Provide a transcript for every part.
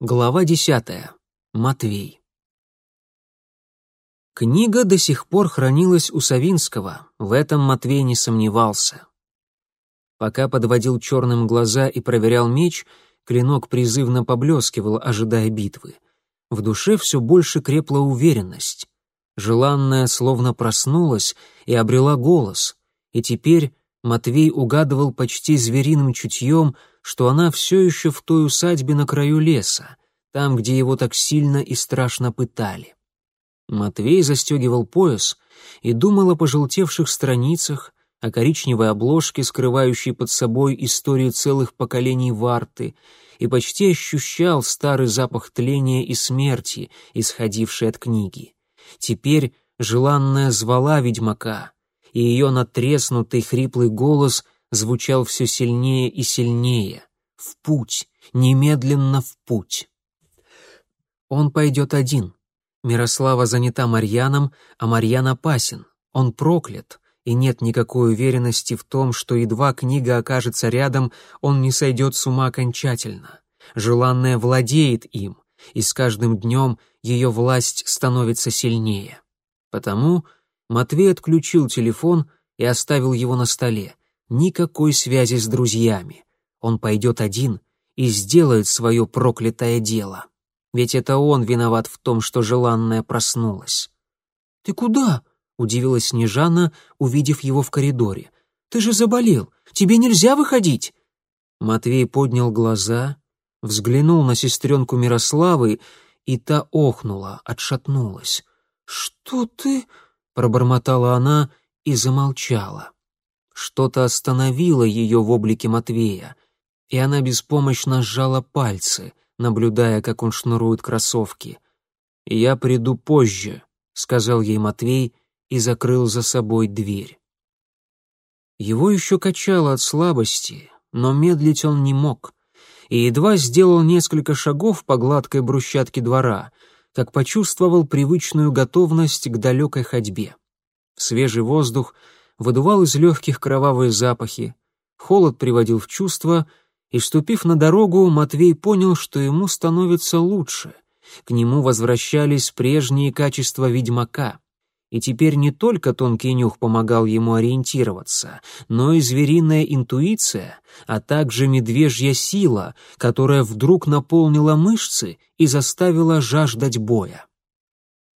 Глава десятая. Матвей. Книга до сих пор хранилась у Савинского, в этом Матвей не сомневался. Пока подводил черным глаза и проверял меч, клинок призывно поблескивал, ожидая битвы. В душе все больше крепла уверенность. Желанная словно проснулась и обрела голос, и теперь Матвей угадывал почти звериным чутьем, что она все еще в той усадьбе на краю леса, там, где его так сильно и страшно пытали. Матвей застегивал пояс и думал о пожелтевших страницах, о коричневой обложке, скрывающей под собой историю целых поколений варты, и почти ощущал старый запах тления и смерти, исходивший от книги. Теперь желанная звала ведьмака — и ее натреснутый хриплый голос звучал все сильнее и сильнее. «В путь! Немедленно в путь!» Он пойдет один. Мирослава занята Марьяном, а Марьян опасен. Он проклят, и нет никакой уверенности в том, что едва книга окажется рядом, он не сойдет с ума окончательно. Желанное владеет им, и с каждым днем ее власть становится сильнее. Потому Матвей отключил телефон и оставил его на столе. Никакой связи с друзьями. Он пойдет один и сделает свое проклятое дело. Ведь это он виноват в том, что желанная проснулась. «Ты куда?» — удивилась Снежана, увидев его в коридоре. «Ты же заболел. Тебе нельзя выходить!» Матвей поднял глаза, взглянул на сестренку Мирославы, и та охнула, отшатнулась. «Что ты...» пробормотала она и замолчала. Что-то остановило ее в облике Матвея, и она беспомощно сжала пальцы, наблюдая, как он шнурует кроссовки. «Я приду позже», — сказал ей Матвей и закрыл за собой дверь. Его еще качало от слабости, но медлить он не мог, и едва сделал несколько шагов по гладкой брусчатке двора — как почувствовал привычную готовность к далекой ходьбе. Свежий воздух выдувал из легких кровавые запахи, холод приводил в чувство, и, ступив на дорогу, Матвей понял, что ему становится лучше. К нему возвращались прежние качества ведьмака и теперь не только тонкий нюх помогал ему ориентироваться, но и звериная интуиция, а также медвежья сила, которая вдруг наполнила мышцы и заставила жаждать боя.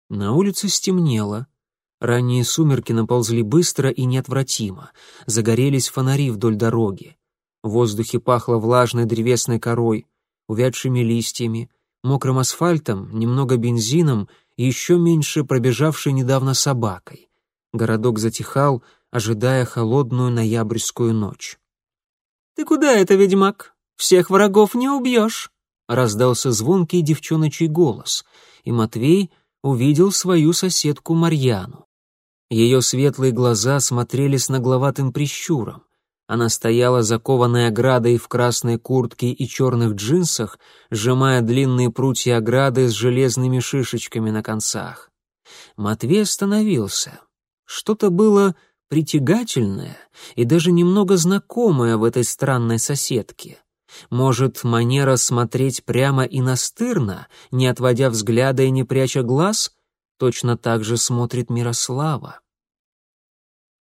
На улице стемнело. Ранние сумерки наползли быстро и неотвратимо, загорелись фонари вдоль дороги. В воздухе пахло влажной древесной корой, увядшими листьями, мокрым асфальтом, немного бензином и еще меньше пробежавшей недавно собакой. Городок затихал, ожидая холодную ноябрьскую ночь. «Ты куда это, ведьмак? Всех врагов не убьешь!» Раздался звонкий девчоночий голос, и Матвей увидел свою соседку Марьяну. Ее светлые глаза смотрели с нагловатым прищуром. Она стояла закованной оградой в красной куртке и черных джинсах, сжимая длинные прутья ограды с железными шишечками на концах. Матвей остановился. Что-то было притягательное и даже немного знакомое в этой странной соседке. Может, манера смотреть прямо и настырно, не отводя взгляда и не пряча глаз, точно так же смотрит Мирослава.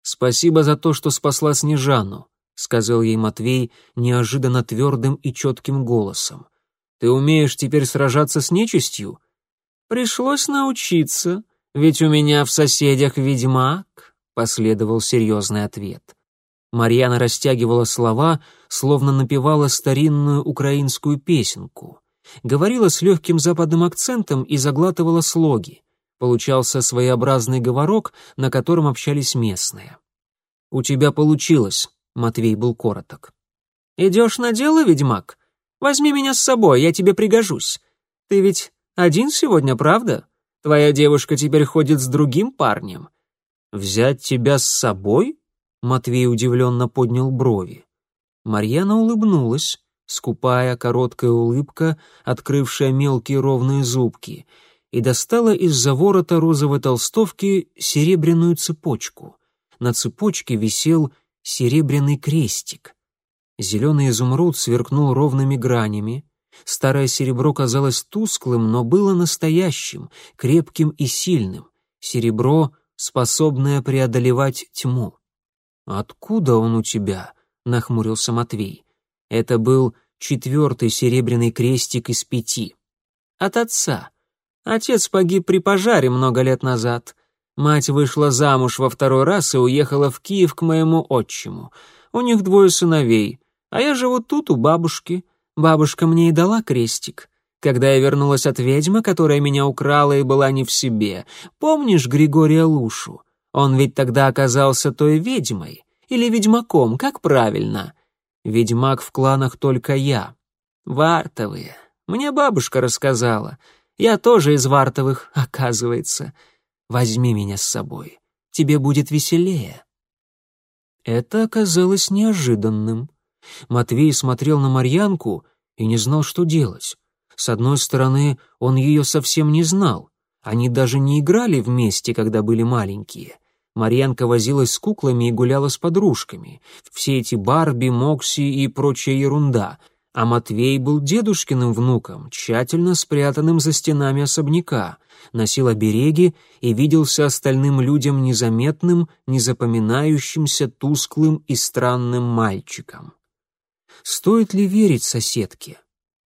«Спасибо за то, что спасла Снежану», — сказал ей Матвей неожиданно твердым и четким голосом. «Ты умеешь теперь сражаться с нечистью?» «Пришлось научиться, ведь у меня в соседях ведьмак», — последовал серьезный ответ. Марьяна растягивала слова, словно напевала старинную украинскую песенку. Говорила с легким западным акцентом и заглатывала слоги. Получался своеобразный говорок, на котором общались местные. «У тебя получилось», — Матвей был короток. «Идешь на дело, ведьмак? Возьми меня с собой, я тебе пригожусь. Ты ведь один сегодня, правда? Твоя девушка теперь ходит с другим парнем». «Взять тебя с собой?» — Матвей удивленно поднял брови. Марьяна улыбнулась, скупая, короткая улыбка, открывшая мелкие ровные зубки — и достала из-за ворота розовой толстовки серебряную цепочку. На цепочке висел серебряный крестик. Зеленый изумруд сверкнул ровными гранями, Старое серебро казалось тусклым, но было настоящим, крепким и сильным. Серебро, способное преодолевать тьму. «Откуда он у тебя?» — нахмурился Матвей. Это был четвертый серебряный крестик из пяти. От отца. Отец погиб при пожаре много лет назад. Мать вышла замуж во второй раз и уехала в Киев к моему отчиму. У них двое сыновей, а я живу тут, у бабушки. Бабушка мне и дала крестик. Когда я вернулась от ведьмы, которая меня украла и была не в себе, помнишь Григория Лушу? Он ведь тогда оказался той ведьмой. Или ведьмаком, как правильно? Ведьмак в кланах только я. Вартовые. Мне бабушка рассказала. Я тоже из Вартовых, оказывается. Возьми меня с собой. Тебе будет веселее. Это оказалось неожиданным. Матвей смотрел на Марьянку и не знал, что делать. С одной стороны, он ее совсем не знал. Они даже не играли вместе, когда были маленькие. Марьянка возилась с куклами и гуляла с подружками. Все эти Барби, Мокси и прочая ерунда. А Матвей был дедушкиным внуком, тщательно спрятанным за стенами особняка. Носил обереги и виделся остальным людям незаметным, незапоминающимся, тусклым и странным мальчиком. Стоит ли верить соседке?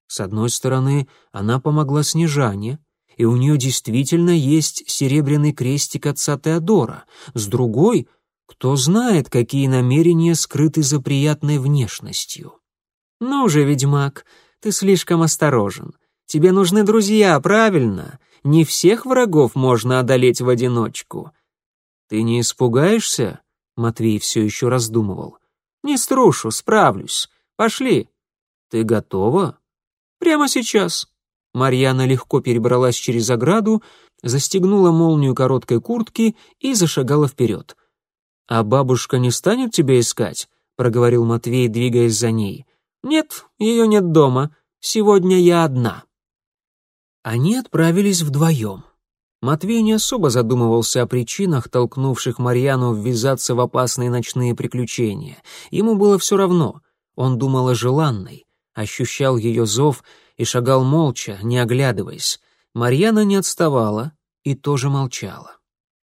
С одной стороны, она помогла Снежане — и у нее действительно есть серебряный крестик отца Теодора. С другой, кто знает, какие намерения скрыты за приятной внешностью. «Ну же, ведьмак, ты слишком осторожен. Тебе нужны друзья, правильно? Не всех врагов можно одолеть в одиночку». «Ты не испугаешься?» — Матвей все еще раздумывал. «Не струшу, справлюсь. Пошли». «Ты готова?» «Прямо сейчас». Марьяна легко перебралась через ограду, застегнула молнию короткой куртки и зашагала вперед. «А бабушка не станет тебя искать?» — проговорил Матвей, двигаясь за ней. «Нет, ее нет дома. Сегодня я одна». Они отправились вдвоем. Матвей не особо задумывался о причинах, толкнувших Марьяну ввязаться в опасные ночные приключения. Ему было все равно. Он думал о желанной, ощущал ее зов — и шагал молча, не оглядываясь. Марьяна не отставала и тоже молчала.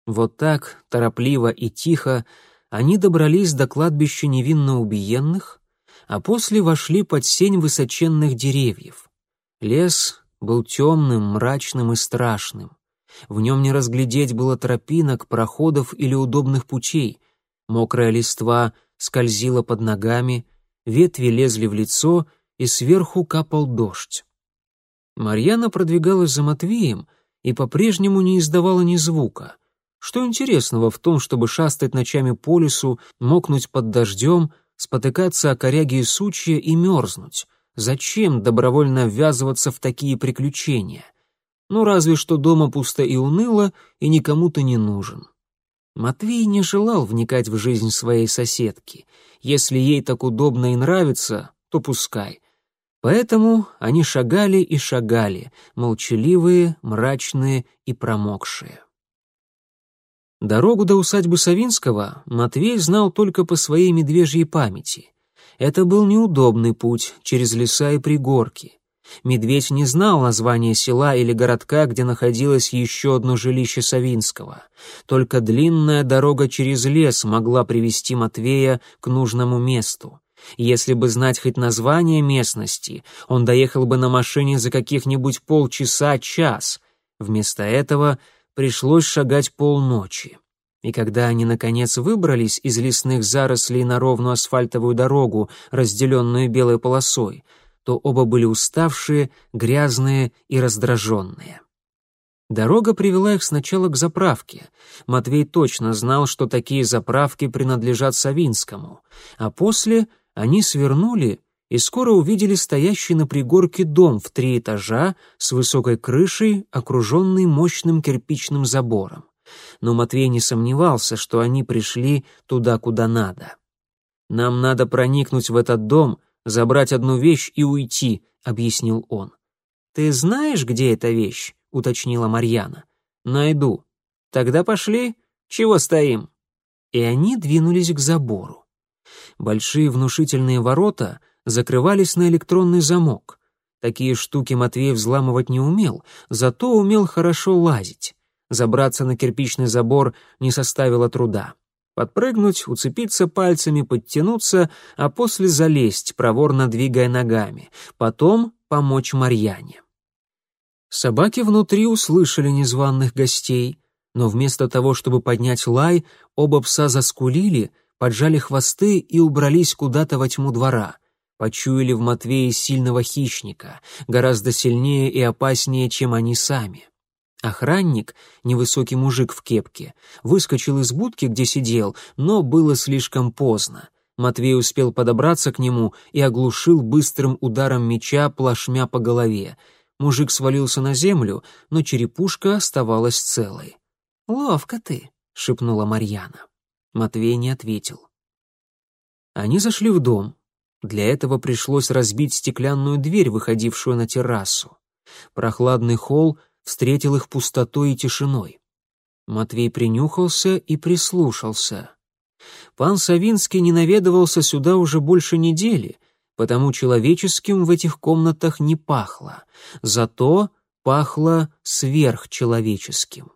Вот так, торопливо и тихо, они добрались до кладбища невинно убиенных, а после вошли под сень высоченных деревьев. Лес был темным, мрачным и страшным. В нем не разглядеть было тропинок, проходов или удобных путей. Мокрая листва скользила под ногами, ветви лезли в лицо — и сверху капал дождь. Марьяна продвигалась за Матвеем и по-прежнему не издавала ни звука. Что интересного в том, чтобы шастать ночами по лесу, мокнуть под дождем, спотыкаться о коряги и сучья и мерзнуть? Зачем добровольно ввязываться в такие приключения? Ну, разве что дома пусто и уныло, и никому ты не нужен. Матвей не желал вникать в жизнь своей соседки. Если ей так удобно и нравится, то пускай. Поэтому они шагали и шагали, молчаливые, мрачные и промокшие. Дорогу до усадьбы Савинского Матвей знал только по своей медвежьей памяти. Это был неудобный путь через леса и пригорки. Медведь не знал названия села или городка, где находилось еще одно жилище Савинского. Только длинная дорога через лес могла привести Матвея к нужному месту. Если бы знать хоть название местности, он доехал бы на машине за каких-нибудь полчаса-час. Вместо этого пришлось шагать полночи. И когда они, наконец, выбрались из лесных зарослей на ровную асфальтовую дорогу, разделенную белой полосой, то оба были уставшие, грязные и раздраженные. Дорога привела их сначала к заправке. Матвей точно знал, что такие заправки принадлежат Савинскому, а после они свернули и скоро увидели стоящий на пригорке дом в три этажа с высокой крышей, окруженный мощным кирпичным забором. Но Матвей не сомневался, что они пришли туда, куда надо. «Нам надо проникнуть в этот дом, забрать одну вещь и уйти», — объяснил он. «Ты знаешь, где эта вещь?» — уточнила Марьяна. «Найду». «Тогда пошли. Чего стоим?» И они двинулись к забору. Большие внушительные ворота закрывались на электронный замок. Такие штуки Матвей взламывать не умел, зато умел хорошо лазить. Забраться на кирпичный забор не составило труда. Подпрыгнуть, уцепиться пальцами, подтянуться, а после залезть, проворно двигая ногами. Потом помочь Марьяне. Собаки внутри услышали незваных гостей, но вместо того, чтобы поднять лай, оба пса заскулили, поджали хвосты и убрались куда-то во тьму двора. Почуяли в Матвее сильного хищника, гораздо сильнее и опаснее, чем они сами. Охранник, невысокий мужик в кепке, выскочил из будки, где сидел, но было слишком поздно. Матвей успел подобраться к нему и оглушил быстрым ударом меча плашмя по голове. Мужик свалился на землю, но черепушка оставалась целой. «Ловко ты», — шепнула Марьяна. Матвей не ответил. Они зашли в дом. Для этого пришлось разбить стеклянную дверь, выходившую на террасу. Прохладный холл встретил их пустотой и тишиной. Матвей принюхался и прислушался. Пан Савинский не наведывался сюда уже больше недели, потому человеческим в этих комнатах не пахло, зато пахло сверхчеловеческим.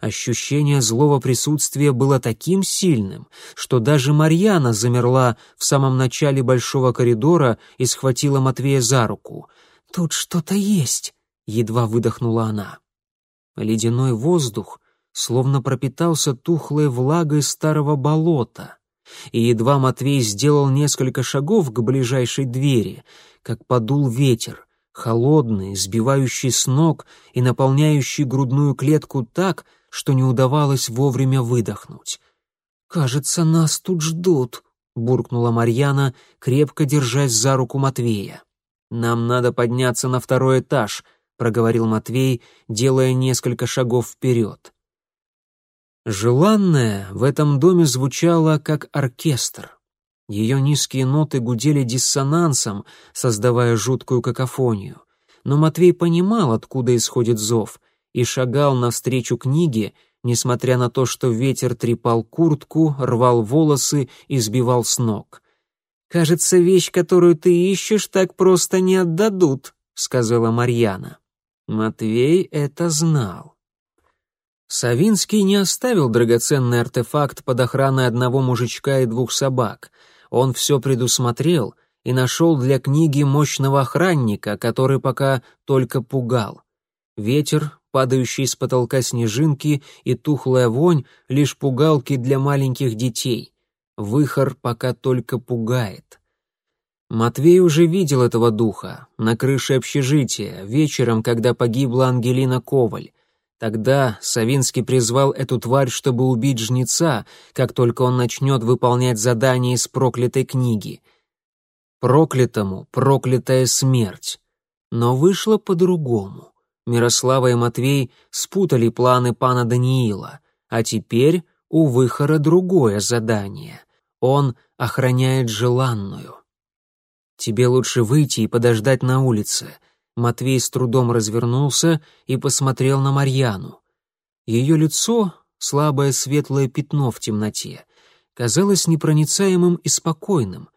Ощущение злого присутствия было таким сильным, что даже Марьяна замерла в самом начале большого коридора и схватила Матвея за руку. «Тут что-то есть», — едва выдохнула она. Ледяной воздух словно пропитался тухлой влагой старого болота, и едва Матвей сделал несколько шагов к ближайшей двери, как подул ветер, холодный, сбивающий с ног и наполняющий грудную клетку так, что не удавалось вовремя выдохнуть. «Кажется, нас тут ждут», — буркнула Марьяна, крепко держась за руку Матвея. «Нам надо подняться на второй этаж», — проговорил Матвей, делая несколько шагов вперед. Желанное в этом доме звучало как оркестр. Ее низкие ноты гудели диссонансом, создавая жуткую какофонию. Но Матвей понимал, откуда исходит зов, и шагал навстречу книге, несмотря на то, что ветер трепал куртку, рвал волосы и сбивал с ног. «Кажется, вещь, которую ты ищешь, так просто не отдадут», — сказала Марьяна. Матвей это знал. Савинский не оставил драгоценный артефакт под охраной одного мужичка и двух собак — он все предусмотрел и нашел для книги мощного охранника, который пока только пугал. Ветер, падающий с потолка снежинки и тухлая вонь — лишь пугалки для маленьких детей. Выхор пока только пугает. Матвей уже видел этого духа на крыше общежития, вечером, когда погибла Ангелина Коваль. Тогда Савинский призвал эту тварь, чтобы убить жнеца, как только он начнет выполнять задание из проклятой книги. Проклятому проклятая смерть. Но вышло по-другому. Мирослава и Матвей спутали планы пана Даниила, а теперь у выхора другое задание. Он охраняет желанную. Тебе лучше выйти и подождать на улице — Матвей с трудом развернулся и посмотрел на Марьяну. Ее лицо, слабое светлое пятно в темноте, казалось непроницаемым и спокойным.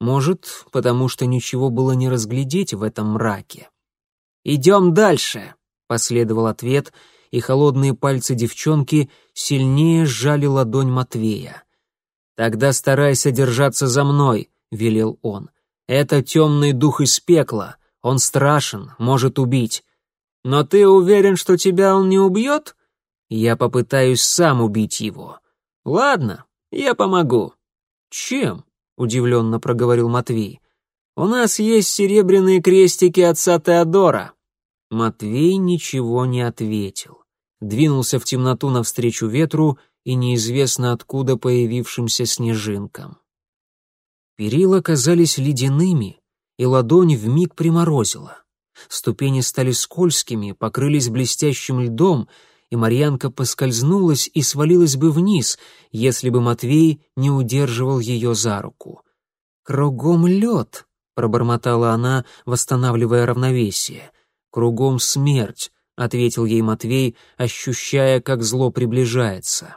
Может, потому что ничего было не разглядеть в этом мраке. «Идем дальше», — последовал ответ, и холодные пальцы девчонки сильнее сжали ладонь Матвея. «Тогда старайся держаться за мной», — велел он. «Это темный дух из пекла. Он страшен, может убить. Но ты уверен, что тебя он не убьет? Я попытаюсь сам убить его. Ладно, я помогу. Чем? Удивленно проговорил Матвей. У нас есть серебряные крестики отца Теодора. Матвей ничего не ответил. Двинулся в темноту навстречу ветру и неизвестно откуда появившимся снежинкам. Перила казались ледяными, и ладонь вмиг приморозила. Ступени стали скользкими, покрылись блестящим льдом, и Марьянка поскользнулась и свалилась бы вниз, если бы Матвей не удерживал ее за руку. «Кругом лед», — пробормотала она, восстанавливая равновесие. «Кругом смерть», — ответил ей Матвей, ощущая, как зло приближается.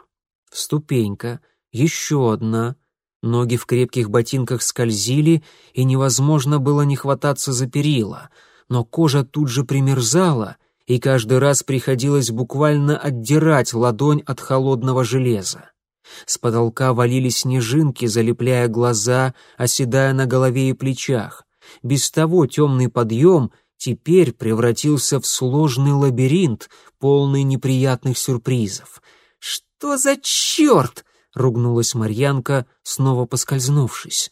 Ступенька, еще одна, Ноги в крепких ботинках скользили, и невозможно было не хвататься за перила. но кожа тут же примерзала, и каждый раз приходилось буквально отдирать ладонь от холодного железа. С потолка валились снежинки, залепляя глаза, оседая на голове и плечах. Без того темный подъем теперь превратился в сложный лабиринт, полный неприятных сюрпризов. «Что за черт?» — ругнулась Марьянка, снова поскользнувшись.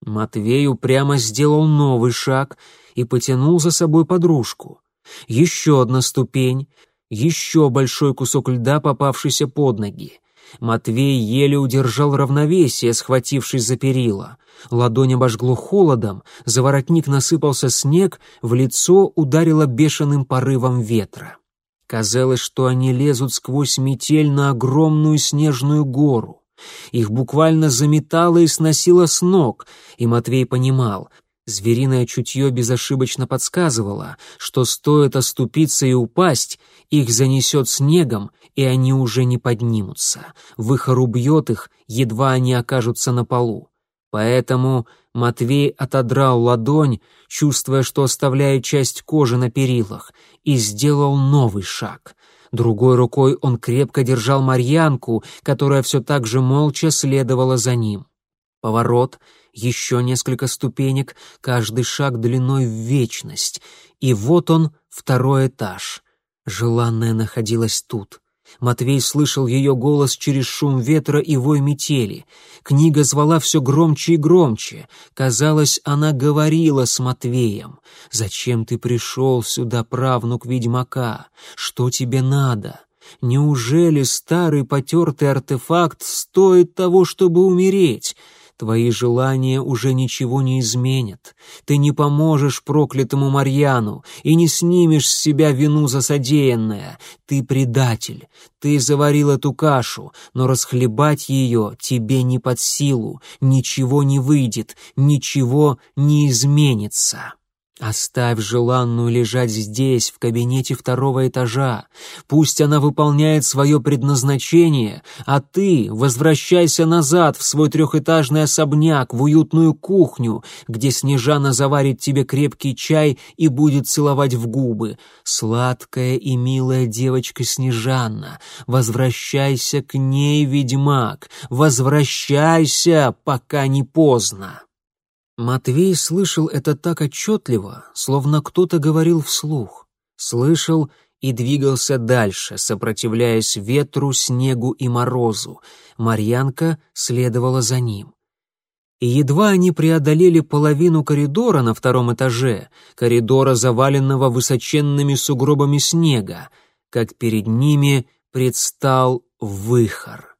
Матвей упрямо сделал новый шаг и потянул за собой подружку. Еще одна ступень, еще большой кусок льда, попавшийся под ноги. Матвей еле удержал равновесие, схватившись за перила. Ладонь обожгло холодом, за воротник насыпался снег, в лицо ударило бешеным порывом ветра. Казалось, что они лезут сквозь метель на огромную снежную гору. Их буквально заметало и сносило с ног, и Матвей понимал, Звериное чутье безошибочно подсказывало, что стоит оступиться и упасть, их занесет снегом, и они уже не поднимутся. Выхор убьет их, едва они окажутся на полу. Поэтому Матвей отодрал ладонь, чувствуя, что оставляет часть кожи на перилах, и сделал новый шаг. Другой рукой он крепко держал Марьянку, которая все так же молча следовала за ним. Поворот — еще несколько ступенек, каждый шаг длиной в вечность. И вот он, второй этаж. Желанная находилась тут. Матвей слышал ее голос через шум ветра и вой метели. Книга звала все громче и громче. Казалось, она говорила с Матвеем. «Зачем ты пришел сюда, правнук ведьмака? Что тебе надо?» Неужели старый потертый артефакт стоит того, чтобы умереть? Твои желания уже ничего не изменят. Ты не поможешь проклятому Марьяну и не снимешь с себя вину за содеянное. Ты предатель. Ты заварил эту кашу, но расхлебать ее тебе не под силу. Ничего не выйдет, ничего не изменится. Оставь желанную лежать здесь, в кабинете второго этажа. Пусть она выполняет свое предназначение, а ты возвращайся назад в свой трехэтажный особняк, в уютную кухню, где Снежана заварит тебе крепкий чай и будет целовать в губы. Сладкая и милая девочка Снежанна, возвращайся к ней, ведьмак, возвращайся, пока не поздно. Матвей слышал это так отчетливо, словно кто-то говорил вслух. Слышал и двигался дальше, сопротивляясь ветру, снегу и морозу. Марьянка следовала за ним. И едва они преодолели половину коридора на втором этаже, коридора, заваленного высоченными сугробами снега, как перед ними предстал выхор.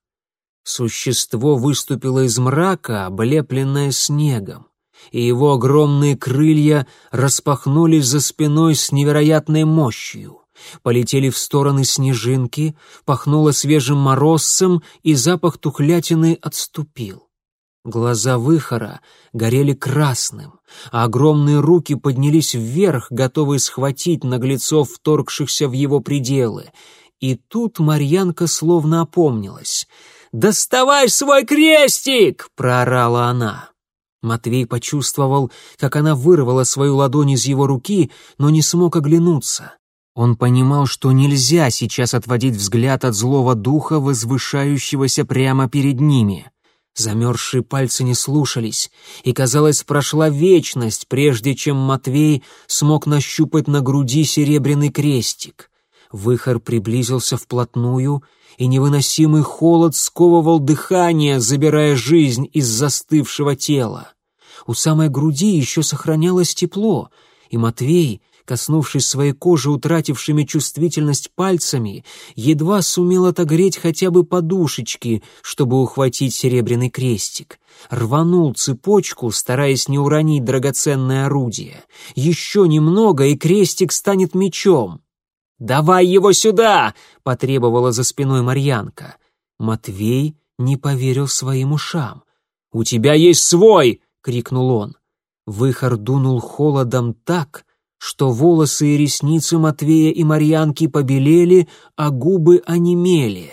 Существо выступило из мрака, облепленное снегом и его огромные крылья распахнулись за спиной с невероятной мощью. Полетели в стороны снежинки, пахнуло свежим морозцем, и запах тухлятины отступил. Глаза выхора горели красным, а огромные руки поднялись вверх, готовые схватить наглецов, вторгшихся в его пределы. И тут Марьянка словно опомнилась. «Доставай свой крестик!» — проорала она. Матвей почувствовал, как она вырвала свою ладонь из его руки, но не смог оглянуться. Он понимал, что нельзя сейчас отводить взгляд от злого духа, возвышающегося прямо перед ними. Замерзшие пальцы не слушались, и, казалось, прошла вечность, прежде чем Матвей смог нащупать на груди серебряный крестик. Выхор приблизился вплотную, и невыносимый холод сковывал дыхание, забирая жизнь из застывшего тела. У самой груди еще сохранялось тепло, и Матвей, коснувшись своей кожи утратившими чувствительность пальцами, едва сумел отогреть хотя бы подушечки, чтобы ухватить серебряный крестик. Рванул цепочку, стараясь не уронить драгоценное орудие. Еще немного, и крестик станет мечом. «Давай его сюда!» — потребовала за спиной Марьянка. Матвей не поверил своим ушам. «У тебя есть свой!» — крикнул он. Выхор дунул холодом так, что волосы и ресницы Матвея и Марьянки побелели, а губы онемели.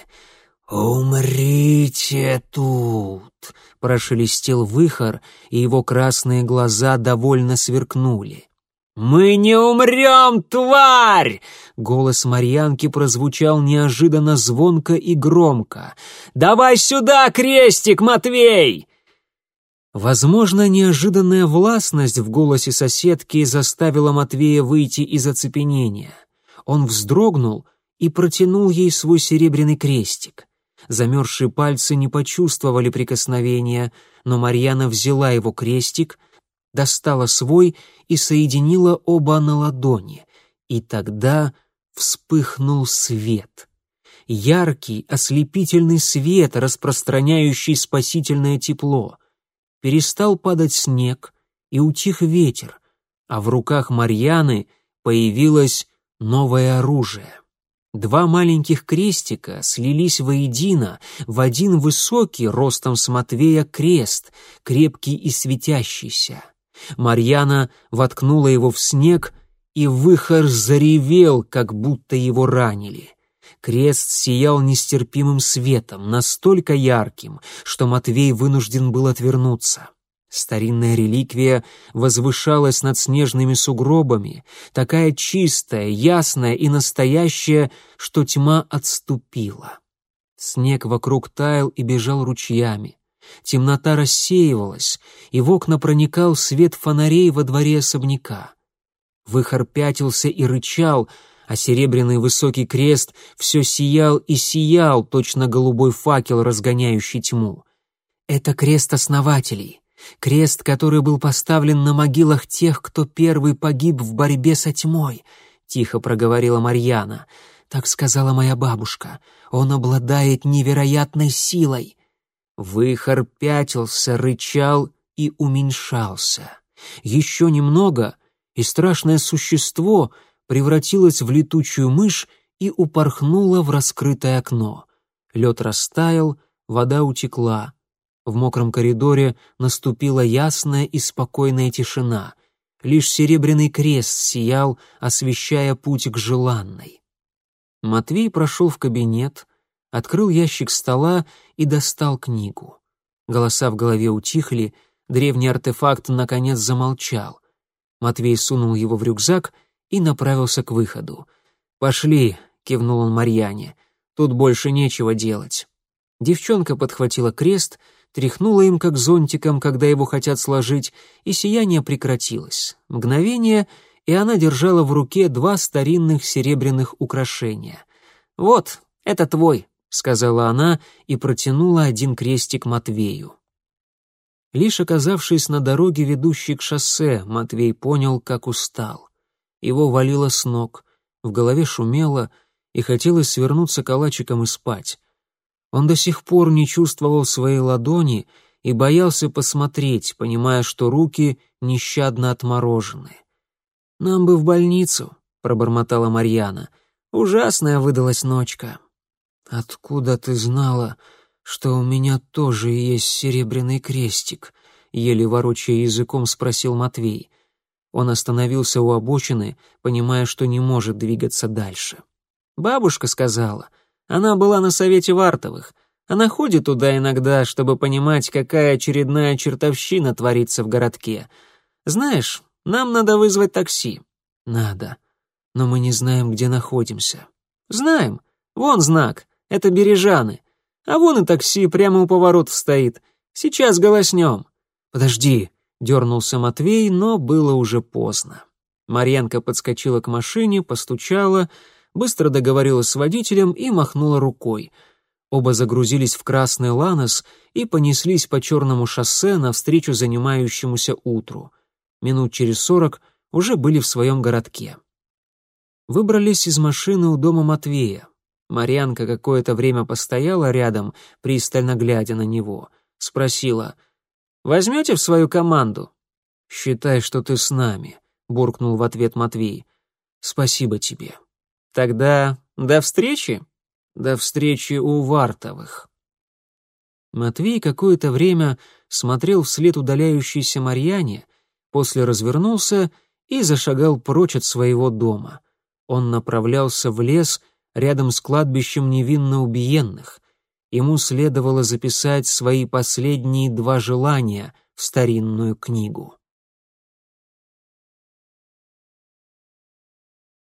«Умрите тут!» — прошелестел Выхор, и его красные глаза довольно сверкнули. «Мы не умрем, тварь!» Голос Марьянки прозвучал неожиданно звонко и громко. «Давай сюда, крестик, Матвей!» Возможно, неожиданная властность в голосе соседки заставила Матвея выйти из оцепенения. Он вздрогнул и протянул ей свой серебряный крестик. Замерзшие пальцы не почувствовали прикосновения, но Марьяна взяла его крестик, достала свой и соединила оба на ладони. И тогда вспыхнул свет. Яркий, ослепительный свет, распространяющий спасительное тепло. Перестал падать снег, и утих ветер, а в руках Марьяны появилось новое оружие. Два маленьких крестика слились воедино в один высокий, ростом с Матвея, крест, крепкий и светящийся. Марьяна воткнула его в снег, и выхор заревел, как будто его ранили. Крест сиял нестерпимым светом, настолько ярким, что Матвей вынужден был отвернуться. Старинная реликвия возвышалась над снежными сугробами, такая чистая, ясная и настоящая, что тьма отступила. Снег вокруг таял и бежал ручьями. Темнота рассеивалась, и в окна проникал свет фонарей во дворе особняка. Выхор пятился и рычал, а серебряный высокий крест все сиял и сиял, точно голубой факел, разгоняющий тьму. Это крест основателей, Крест, который был поставлен на могилах тех, кто первый погиб в борьбе со тьмой, тихо проговорила Марьяна. Так сказала моя бабушка. Он обладает невероятной силой. Выхор пятился, рычал и уменьшался. Еще немного, и страшное существо превратилось в летучую мышь и упорхнуло в раскрытое окно. Лед растаял, вода утекла. В мокром коридоре наступила ясная и спокойная тишина. Лишь серебряный крест сиял, освещая путь к желанной. Матвей прошел в кабинет, открыл ящик стола и достал книгу. Голоса в голове утихли, древний артефакт наконец замолчал. Матвей сунул его в рюкзак и направился к выходу. «Пошли», — кивнул он Марьяне, — «тут больше нечего делать». Девчонка подхватила крест — тряхнула им как зонтиком, когда его хотят сложить, и сияние прекратилось. Мгновение, и она держала в руке два старинных серебряных украшения. «Вот, это твой», — сказала она и протянула один крестик Матвею. Лишь оказавшись на дороге, ведущей к шоссе, Матвей понял, как устал. Его валило с ног, в голове шумело, и хотелось свернуться калачиком и спать. Он до сих пор не чувствовал своей ладони и боялся посмотреть, понимая, что руки нещадно отморожены. «Нам бы в больницу», — пробормотала Марьяна. «Ужасная выдалась ночка». «Откуда ты знала, что у меня тоже есть серебряный крестик?» — еле ворочая языком спросил Матвей. Он остановился у обочины, понимая, что не может двигаться дальше. «Бабушка сказала», — она была на совете Вартовых. Она ходит туда иногда, чтобы понимать, какая очередная чертовщина творится в городке. Знаешь, нам надо вызвать такси. Надо. Но мы не знаем, где находимся. Знаем. Вон знак. Это Бережаны. А вон и такси прямо у поворотов стоит. Сейчас голоснем. Подожди, дернулся Матвей, но было уже поздно. Марьянка подскочила к машине, постучала — быстро договорилась с водителем и махнула рукой. Оба загрузились в красный ланос и понеслись по черному шоссе навстречу занимающемуся утру. Минут через сорок уже были в своем городке. Выбрались из машины у дома Матвея. Марьянка какое-то время постояла рядом, пристально глядя на него. Спросила, «Возьмете в свою команду?» «Считай, что ты с нами», — буркнул в ответ Матвей. «Спасибо тебе». Тогда до встречи? До встречи у Вартовых. Матвей какое-то время смотрел вслед удаляющейся Марьяне, после развернулся и зашагал прочь от своего дома. Он направлялся в лес рядом с кладбищем невинно убиенных. Ему следовало записать свои последние два желания в старинную книгу.